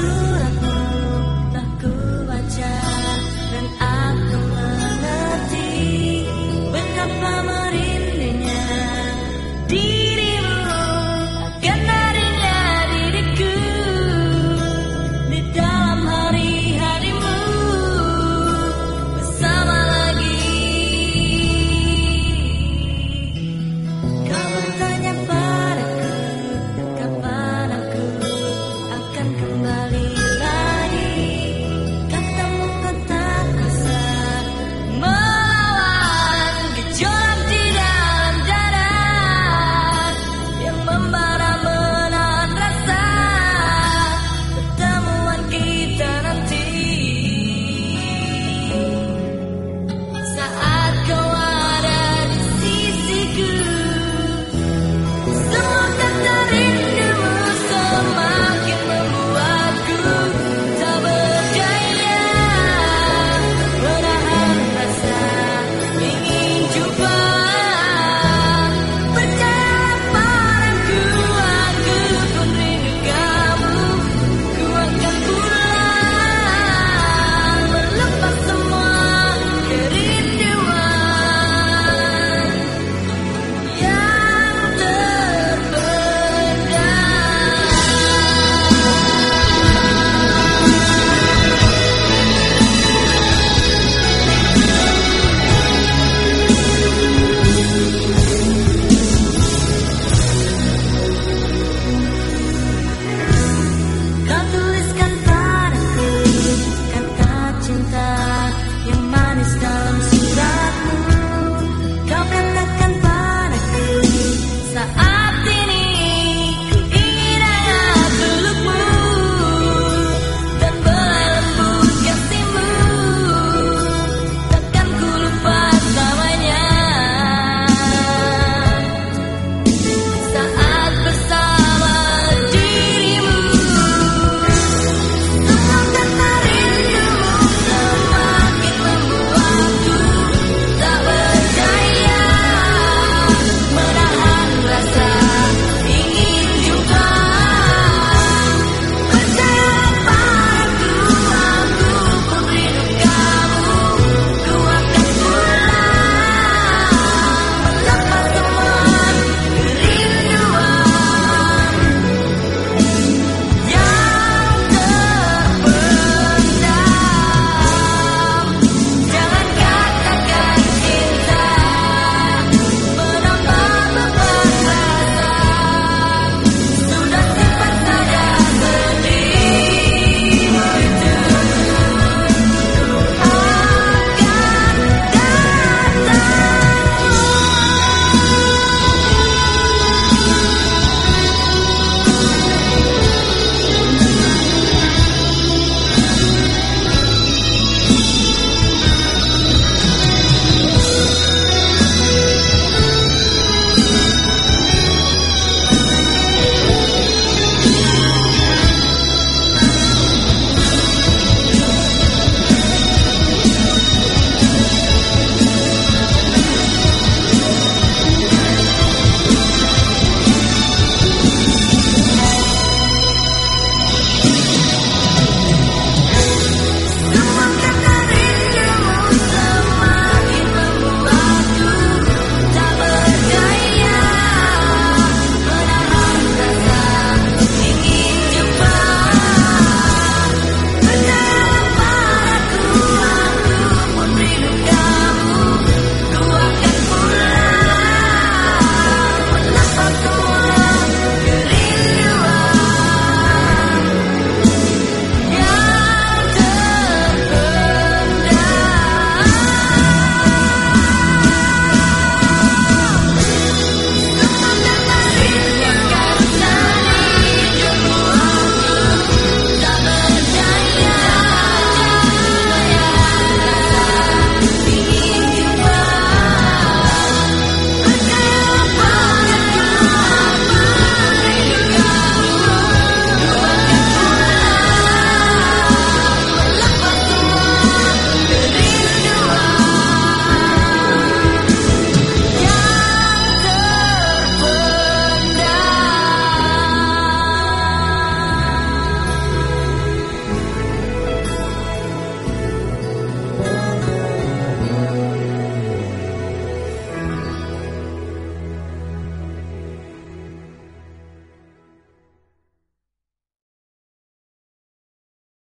to